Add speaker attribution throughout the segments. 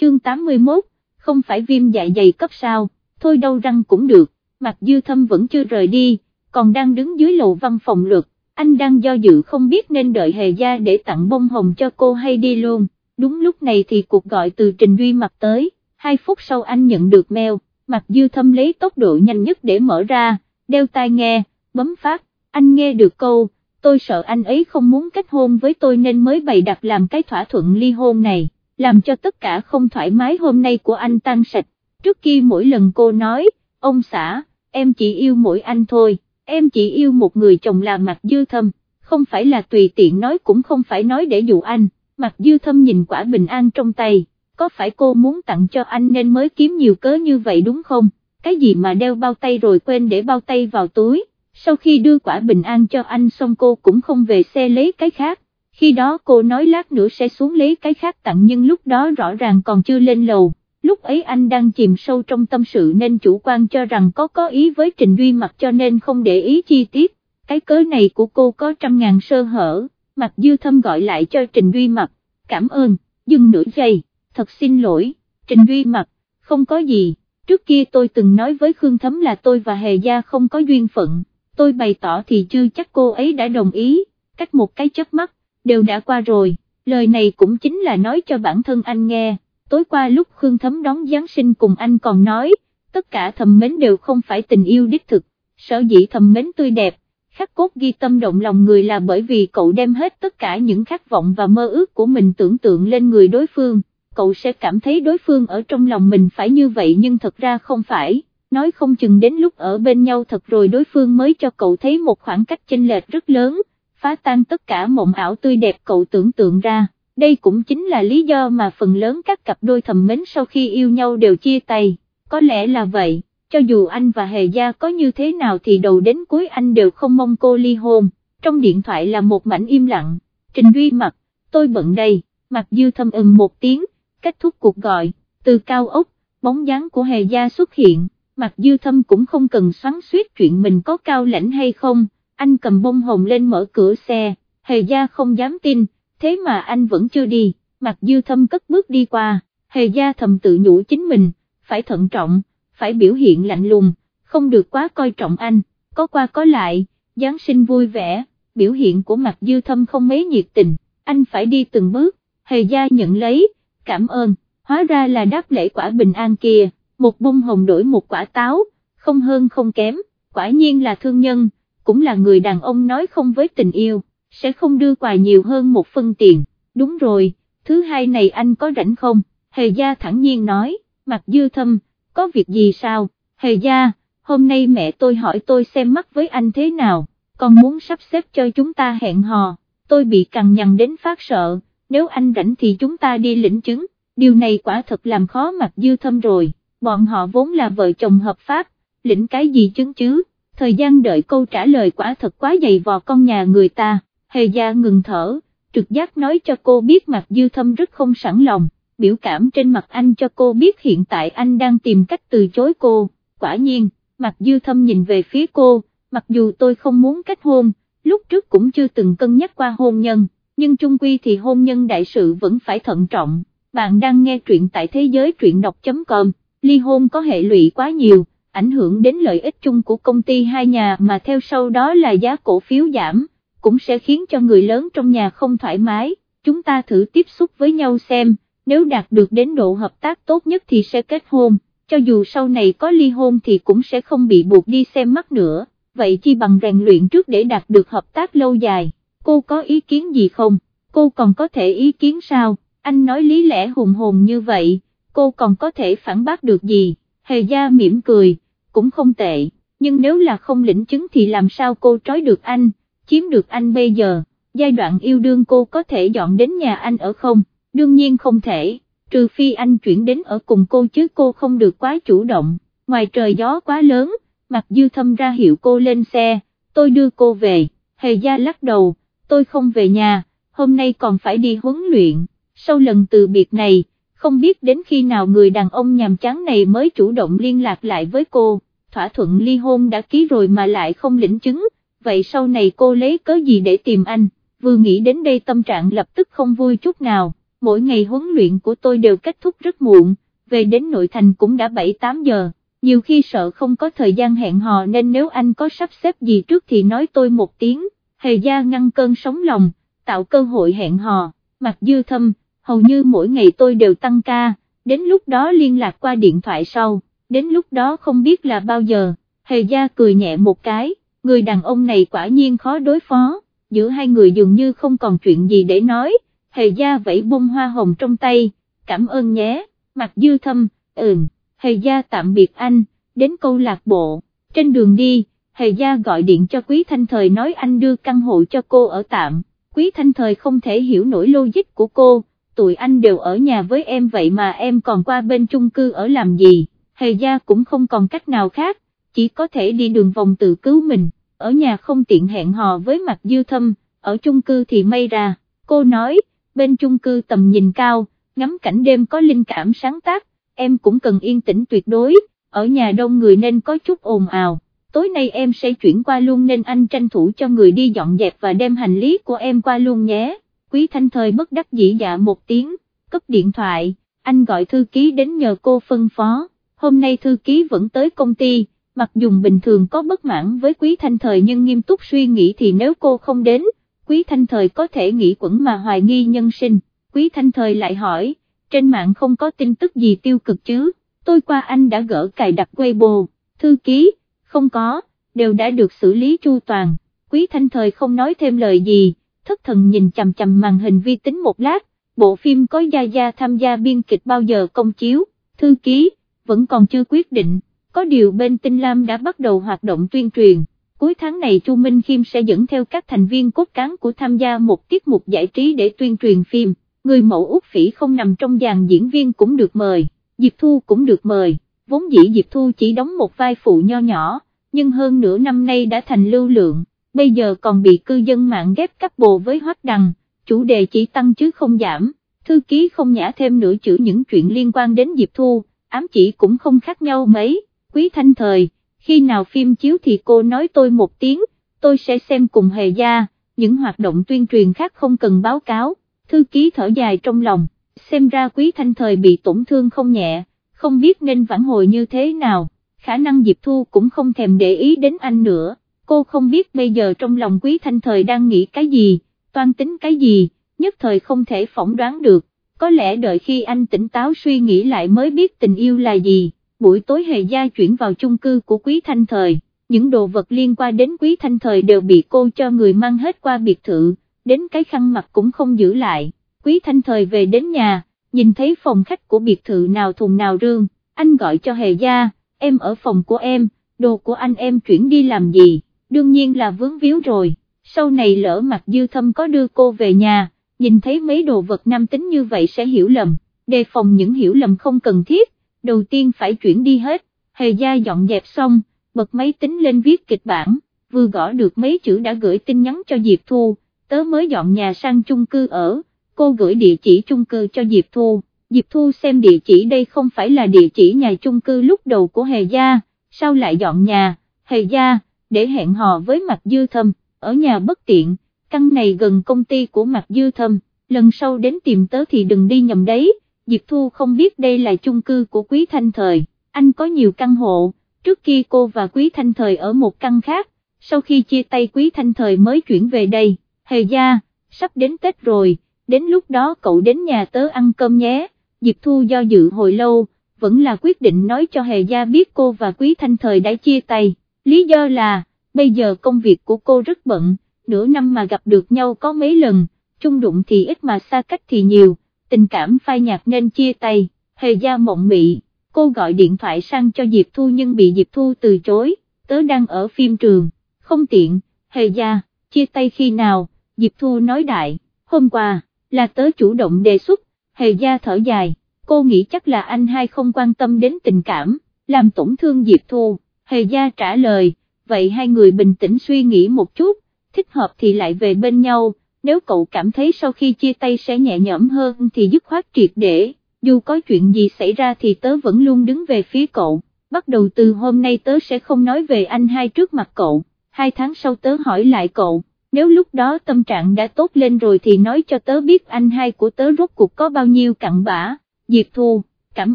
Speaker 1: chương 81, không phải viêm dạ dày cấp sao, thôi đâu răng cũng được, mặt dư thâm vẫn chưa rời đi, còn đang đứng dưới lầu văn phòng luật, anh đang do dự không biết nên đợi hề gia để tặng bông hồng cho cô hay đi luôn, đúng lúc này thì cuộc gọi từ Trình Duy mặt tới, hai phút sau anh nhận được mail, mặt dư thâm lấy tốc độ nhanh nhất để mở ra, đeo tai nghe, bấm phát, anh nghe được câu, tôi sợ anh ấy không muốn kết hôn với tôi nên mới bày đặt làm cái thỏa thuận ly hôn này, làm cho tất cả không thoải mái hôm nay của anh tan sạch, trước kia mỗi lần cô nói, ông xã, em chỉ yêu mỗi anh thôi, em chỉ yêu một người chồng là Mạc dư thâm, không phải là tùy tiện nói cũng không phải nói để dụ anh, Mạc dư thâm nhìn quả bình an trong tay, có phải cô muốn tặng cho anh nên mới kiếm nhiều cớ như vậy đúng không, cái gì mà đeo bao tay rồi quên để bao tay vào túi. Sau khi đưa quả bình an cho anh xong cô cũng không về xe lấy cái khác, khi đó cô nói lát nữa sẽ xuống lấy cái khác tặng nhưng lúc đó rõ ràng còn chưa lên lầu, lúc ấy anh đang chìm sâu trong tâm sự nên chủ quan cho rằng có có ý với Trình Duy Mặc cho nên không để ý chi tiết, cái cớ này của cô có trăm ngàn sơ hở, Mặc Dư Thâm gọi lại cho Trình Duy Mặc, cảm ơn, dừng nửa giây, thật xin lỗi, Trình Duy Mặc, không có gì, trước kia tôi từng nói với Khương Thấm là tôi và Hề Gia không có duyên phận. Tôi bày tỏ thì chưa chắc cô ấy đã đồng ý, cách một cái chớp mắt, đều đã qua rồi, lời này cũng chính là nói cho bản thân anh nghe, tối qua lúc Khương Thấm đón Giáng sinh cùng anh còn nói, tất cả thầm mến đều không phải tình yêu đích thực, sở dĩ thầm mến tươi đẹp, khắc cốt ghi tâm động lòng người là bởi vì cậu đem hết tất cả những khát vọng và mơ ước của mình tưởng tượng lên người đối phương, cậu sẽ cảm thấy đối phương ở trong lòng mình phải như vậy nhưng thật ra không phải. Nói không chừng đến lúc ở bên nhau thật rồi đối phương mới cho cậu thấy một khoảng cách chênh lệch rất lớn, phá tan tất cả mộng ảo tươi đẹp cậu tưởng tượng ra. Đây cũng chính là lý do mà phần lớn các cặp đôi thầm mến sau khi yêu nhau đều chia tay, có lẽ là vậy, cho dù anh và Hề Gia có như thế nào thì đầu đến cuối anh đều không mong cô ly hôn, trong điện thoại là một mảnh im lặng, Trình Duy mặt, tôi bận đây, mặt dư thâm ừm một tiếng, kết thúc cuộc gọi, từ cao ốc, bóng dáng của Hề Gia xuất hiện. Mặt dư thâm cũng không cần xoắn suýt chuyện mình có cao lãnh hay không, anh cầm bông hồng lên mở cửa xe, hề gia không dám tin, thế mà anh vẫn chưa đi, Mặc dư thâm cất bước đi qua, hề gia thầm tự nhủ chính mình, phải thận trọng, phải biểu hiện lạnh lùng, không được quá coi trọng anh, có qua có lại, Giáng sinh vui vẻ, biểu hiện của mặt dư thâm không mấy nhiệt tình, anh phải đi từng bước, hề gia nhận lấy, cảm ơn, hóa ra là đáp lễ quả bình an kia một bông hồng đổi một quả táo, không hơn không kém, quả nhiên là thương nhân, cũng là người đàn ông nói không với tình yêu, sẽ không đưa quà nhiều hơn một phân tiền, đúng rồi, thứ hai này anh có rảnh không, hề gia thẳng nhiên nói, mặt dư thâm, có việc gì sao, hề gia, hôm nay mẹ tôi hỏi tôi xem mắt với anh thế nào, con muốn sắp xếp cho chúng ta hẹn hò, tôi bị cằn nhằn đến phát sợ, nếu anh rảnh thì chúng ta đi lĩnh chứng, điều này quả thật làm khó mặt dư thâm rồi bọn họ vốn là vợ chồng hợp pháp, lĩnh cái gì chứng chứ, thời gian đợi câu trả lời quả thật quá dày vò con nhà người ta, hề gia ngừng thở, trực giác nói cho cô biết mặt dư thâm rất không sẵn lòng, biểu cảm trên mặt anh cho cô biết hiện tại anh đang tìm cách từ chối cô, quả nhiên, mặt dư thâm nhìn về phía cô, mặc dù tôi không muốn kết hôn, lúc trước cũng chưa từng cân nhắc qua hôn nhân, nhưng chung quy thì hôn nhân đại sự vẫn phải thận trọng, bạn đang nghe truyện tại thế giới truyện đọc.com ly hôn có hệ lụy quá nhiều, ảnh hưởng đến lợi ích chung của công ty hai nhà mà theo sau đó là giá cổ phiếu giảm, cũng sẽ khiến cho người lớn trong nhà không thoải mái, chúng ta thử tiếp xúc với nhau xem, nếu đạt được đến độ hợp tác tốt nhất thì sẽ kết hôn, cho dù sau này có ly hôn thì cũng sẽ không bị buộc đi xem mắt nữa, vậy chi bằng rèn luyện trước để đạt được hợp tác lâu dài, cô có ý kiến gì không, cô còn có thể ý kiến sao, anh nói lý lẽ hùng hồn như vậy cô còn có thể phản bác được gì, hề gia mỉm cười, cũng không tệ, nhưng nếu là không lĩnh chứng thì làm sao cô trói được anh, chiếm được anh bây giờ, giai đoạn yêu đương cô có thể dọn đến nhà anh ở không, đương nhiên không thể, trừ phi anh chuyển đến ở cùng cô chứ cô không được quá chủ động, ngoài trời gió quá lớn, mặt dư thâm ra hiệu cô lên xe, tôi đưa cô về, hề gia lắc đầu, tôi không về nhà, hôm nay còn phải đi huấn luyện, sau lần từ biệt này, không biết đến khi nào người đàn ông nhàm chán này mới chủ động liên lạc lại với cô, thỏa thuận ly hôn đã ký rồi mà lại không lĩnh chứng, vậy sau này cô lấy cớ gì để tìm anh, vừa nghĩ đến đây tâm trạng lập tức không vui chút nào, mỗi ngày huấn luyện của tôi đều kết thúc rất muộn, về đến nội thành cũng đã 7-8 giờ, nhiều khi sợ không có thời gian hẹn hò nên nếu anh có sắp xếp gì trước thì nói tôi một tiếng, hề gia ngăn cơn sóng lòng, tạo cơ hội hẹn hò, mặt dư thâm, hầu như mỗi ngày tôi đều tăng ca, đến lúc đó liên lạc qua điện thoại sau, đến lúc đó không biết là bao giờ, hề gia cười nhẹ một cái, người đàn ông này quả nhiên khó đối phó, giữa hai người dường như không còn chuyện gì để nói, hề gia vẫy bông hoa hồng trong tay, cảm ơn nhé, mặt dư thâm, ừm, hề gia tạm biệt anh, đến câu lạc bộ, trên đường đi, hề gia gọi điện cho quý thanh thời nói anh đưa căn hộ cho cô ở tạm, quý thanh thời không thể hiểu nổi logic của cô, tụi anh đều ở nhà với em vậy mà em còn qua bên chung cư ở làm gì, hề gia cũng không còn cách nào khác, chỉ có thể đi đường vòng tự cứu mình, ở nhà không tiện hẹn hò với mặt dư thâm, ở chung cư thì may ra, cô nói, bên chung cư tầm nhìn cao, ngắm cảnh đêm có linh cảm sáng tác, em cũng cần yên tĩnh tuyệt đối, ở nhà đông người nên có chút ồn ào, tối nay em sẽ chuyển qua luôn nên anh tranh thủ cho người đi dọn dẹp và đem hành lý của em qua luôn nhé, quý thanh thời bất đắc dĩ dạ một tiếng, cấp điện thoại, anh gọi thư ký đến nhờ cô phân phó, hôm nay thư ký vẫn tới công ty, mặc dùng bình thường có bất mãn với quý thanh thời nhưng nghiêm túc suy nghĩ thì nếu cô không đến, quý thanh thời có thể nghĩ quẩn mà hoài nghi nhân sinh, quý thanh thời lại hỏi, trên mạng không có tin tức gì tiêu cực chứ, tôi qua anh đã gỡ cài đặt Weibo, thư ký, không có, đều đã được xử lý chu toàn, quý thanh thời không nói thêm lời gì, thất thần nhìn chằm chằm màn hình vi tính một lát, bộ phim có Gia Gia tham gia biên kịch bao giờ công chiếu, thư ký, vẫn còn chưa quyết định, có điều bên Tinh Lam đã bắt đầu hoạt động tuyên truyền. Cuối tháng này Chu Minh Khiêm sẽ dẫn theo các thành viên cốt cán của tham gia một tiết mục giải trí để tuyên truyền phim, người mẫu Úc Phỉ không nằm trong dàn diễn viên cũng được mời, Diệp Thu cũng được mời, vốn dĩ Diệp Thu chỉ đóng một vai phụ nho nhỏ, nhưng hơn nửa năm nay đã thành lưu lượng, bây giờ còn bị cư dân mạng ghép cắp bồ với hoắc đằng, chủ đề chỉ tăng chứ không giảm, thư ký không nhả thêm nửa chữ những chuyện liên quan đến Diệp Thu, ám chỉ cũng không khác nhau mấy, quý thanh thời khi nào phim chiếu thì cô nói tôi một tiếng, tôi sẽ xem cùng hề gia, những hoạt động tuyên truyền khác không cần báo cáo, thư ký thở dài trong lòng, xem ra quý thanh thời bị tổn thương không nhẹ, không biết nên vãn hồi như thế nào, khả năng Diệp Thu cũng không thèm để ý đến anh nữa, cô không biết bây giờ trong lòng quý thanh thời đang nghĩ cái gì, toan tính cái gì, nhất thời không thể phỏng đoán được, có lẽ đợi khi anh tỉnh táo suy nghĩ lại mới biết tình yêu là gì buổi tối hề gia chuyển vào chung cư của quý thanh thời, những đồ vật liên quan đến quý thanh thời đều bị cô cho người mang hết qua biệt thự, đến cái khăn mặt cũng không giữ lại, quý thanh thời về đến nhà, nhìn thấy phòng khách của biệt thự nào thùng nào rương, anh gọi cho hề gia, em ở phòng của em, đồ của anh em chuyển đi làm gì, đương nhiên là vướng víu rồi, sau này lỡ mặt dư thâm có đưa cô về nhà, nhìn thấy mấy đồ vật nam tính như vậy sẽ hiểu lầm, đề phòng những hiểu lầm không cần thiết đầu tiên phải chuyển đi hết, hề gia dọn dẹp xong, bật máy tính lên viết kịch bản, vừa gõ được mấy chữ đã gửi tin nhắn cho Diệp Thu, tớ mới dọn nhà sang chung cư ở, cô gửi địa chỉ chung cư cho Diệp Thu, Diệp Thu xem địa chỉ đây không phải là địa chỉ nhà chung cư lúc đầu của hề gia, sao lại dọn nhà, hề gia, để hẹn hò với mặt dư thâm, ở nhà bất tiện, căn này gần công ty của mặt dư thâm, lần sau đến tìm tớ thì đừng đi nhầm đấy Diệp Thu không biết đây là chung cư của Quý Thanh Thời, anh có nhiều căn hộ, trước kia cô và Quý Thanh Thời ở một căn khác, sau khi chia tay Quý Thanh Thời mới chuyển về đây, hề gia, sắp đến Tết rồi, đến lúc đó cậu đến nhà tớ ăn cơm nhé, Diệp Thu do dự hồi lâu, vẫn là quyết định nói cho hề gia biết cô và Quý Thanh Thời đã chia tay, lý do là, bây giờ công việc của cô rất bận, nửa năm mà gặp được nhau có mấy lần, chung đụng thì ít mà xa cách thì nhiều tình cảm phai nhạt nên chia tay, hề gia mộng mị, cô gọi điện thoại sang cho Diệp Thu nhưng bị Diệp Thu từ chối, tớ đang ở phim trường, không tiện, hề gia, chia tay khi nào, Diệp Thu nói đại, hôm qua, là tớ chủ động đề xuất, hề gia thở dài, cô nghĩ chắc là anh hai không quan tâm đến tình cảm, làm tổn thương Diệp Thu, hề gia trả lời, vậy hai người bình tĩnh suy nghĩ một chút, thích hợp thì lại về bên nhau nếu cậu cảm thấy sau khi chia tay sẽ nhẹ nhõm hơn thì dứt khoát triệt để, dù có chuyện gì xảy ra thì tớ vẫn luôn đứng về phía cậu, bắt đầu từ hôm nay tớ sẽ không nói về anh hai trước mặt cậu, hai tháng sau tớ hỏi lại cậu, nếu lúc đó tâm trạng đã tốt lên rồi thì nói cho tớ biết anh hai của tớ rốt cuộc có bao nhiêu cặn bã, Diệp Thu, cảm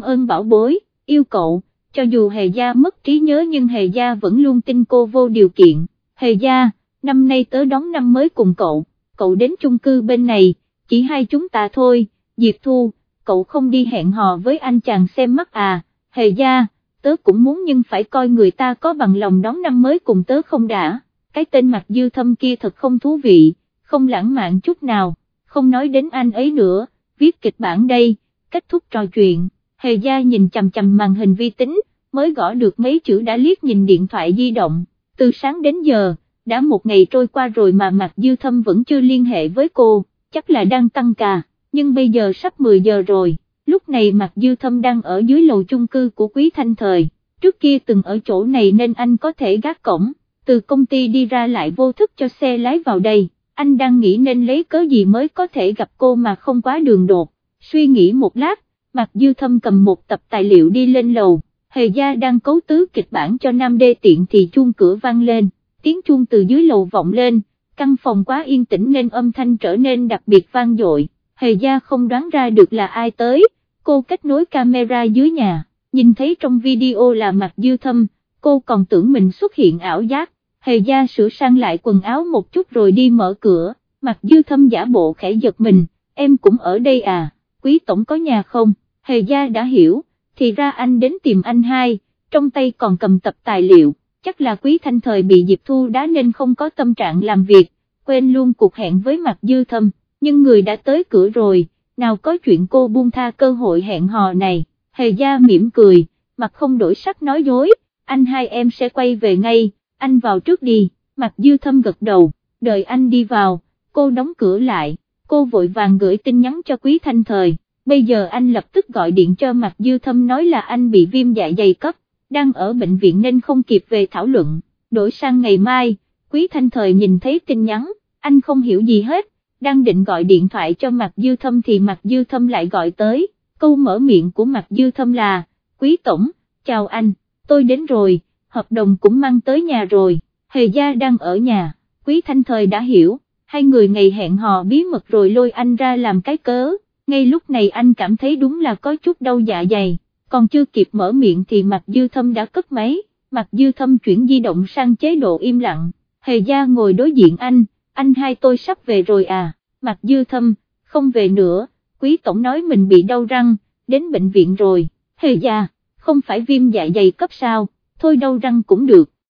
Speaker 1: ơn bảo bối, yêu cậu, cho dù Hề Gia mất trí nhớ nhưng Hề Gia vẫn luôn tin cô vô điều kiện, Hề Gia, năm nay tớ đón năm mới cùng cậu, cậu đến chung cư bên này, chỉ hai chúng ta thôi, Diệp Thu, cậu không đi hẹn hò với anh chàng xem mắt à, Hề Gia, tớ cũng muốn nhưng phải coi người ta có bằng lòng đón năm mới cùng tớ không đã. Cái tên mặt dư thâm kia thật không thú vị, không lãng mạn chút nào, không nói đến anh ấy nữa, viết kịch bản đây, kết thúc trò chuyện, hề gia nhìn chầm chầm màn hình vi tính, mới gõ được mấy chữ đã liếc nhìn điện thoại di động, từ sáng đến giờ, đã một ngày trôi qua rồi mà Mạc dư thâm vẫn chưa liên hệ với cô, chắc là đang tăng cà. nhưng bây giờ sắp 10 giờ rồi, lúc này Mạc dư thâm đang ở dưới lầu chung cư của quý thanh thời, trước kia từng ở chỗ này nên anh có thể gác cổng từ công ty đi ra lại vô thức cho xe lái vào đây, anh đang nghĩ nên lấy cớ gì mới có thể gặp cô mà không quá đường đột, suy nghĩ một lát, Mạc Dư Thâm cầm một tập tài liệu đi lên lầu, Hề Gia đang cấu tứ kịch bản cho Nam Đê Tiện thì chuông cửa vang lên, tiếng chuông từ dưới lầu vọng lên, căn phòng quá yên tĩnh nên âm thanh trở nên đặc biệt vang dội, Hề Gia không đoán ra được là ai tới, cô kết nối camera dưới nhà, nhìn thấy trong video là Mạc Dư Thâm, cô còn tưởng mình xuất hiện ảo giác, hề gia sửa sang lại quần áo một chút rồi đi mở cửa, Mạc dư thâm giả bộ khẽ giật mình, em cũng ở đây à, quý tổng có nhà không, hề gia đã hiểu, thì ra anh đến tìm anh hai, trong tay còn cầm tập tài liệu, chắc là quý thanh thời bị Diệp Thu đá nên không có tâm trạng làm việc, quên luôn cuộc hẹn với mặt dư thâm, nhưng người đã tới cửa rồi, nào có chuyện cô buông tha cơ hội hẹn hò này, hề gia mỉm cười, mặt không đổi sắc nói dối, anh hai em sẽ quay về ngay anh vào trước đi, mặt dư thâm gật đầu, đợi anh đi vào, cô đóng cửa lại, cô vội vàng gửi tin nhắn cho quý thanh thời, bây giờ anh lập tức gọi điện cho mặt dư thâm nói là anh bị viêm dạ dày cấp, đang ở bệnh viện nên không kịp về thảo luận, đổi sang ngày mai, quý thanh thời nhìn thấy tin nhắn, anh không hiểu gì hết, đang định gọi điện thoại cho mặt dư thâm thì mặt dư thâm lại gọi tới, câu mở miệng của mặt dư thâm là, quý tổng, chào anh, tôi đến rồi hợp đồng cũng mang tới nhà rồi, hề gia đang ở nhà, quý thanh thời đã hiểu, hai người ngày hẹn hò bí mật rồi lôi anh ra làm cái cớ, ngay lúc này anh cảm thấy đúng là có chút đau dạ dày, còn chưa kịp mở miệng thì mặt dư thâm đã cất máy, mặt dư thâm chuyển di động sang chế độ im lặng, hề gia ngồi đối diện anh, anh hai tôi sắp về rồi à, mặt dư thâm, không về nữa, quý tổng nói mình bị đau răng, đến bệnh viện rồi, hề gia, không phải viêm dạ dày cấp sao thôi đau răng cũng được,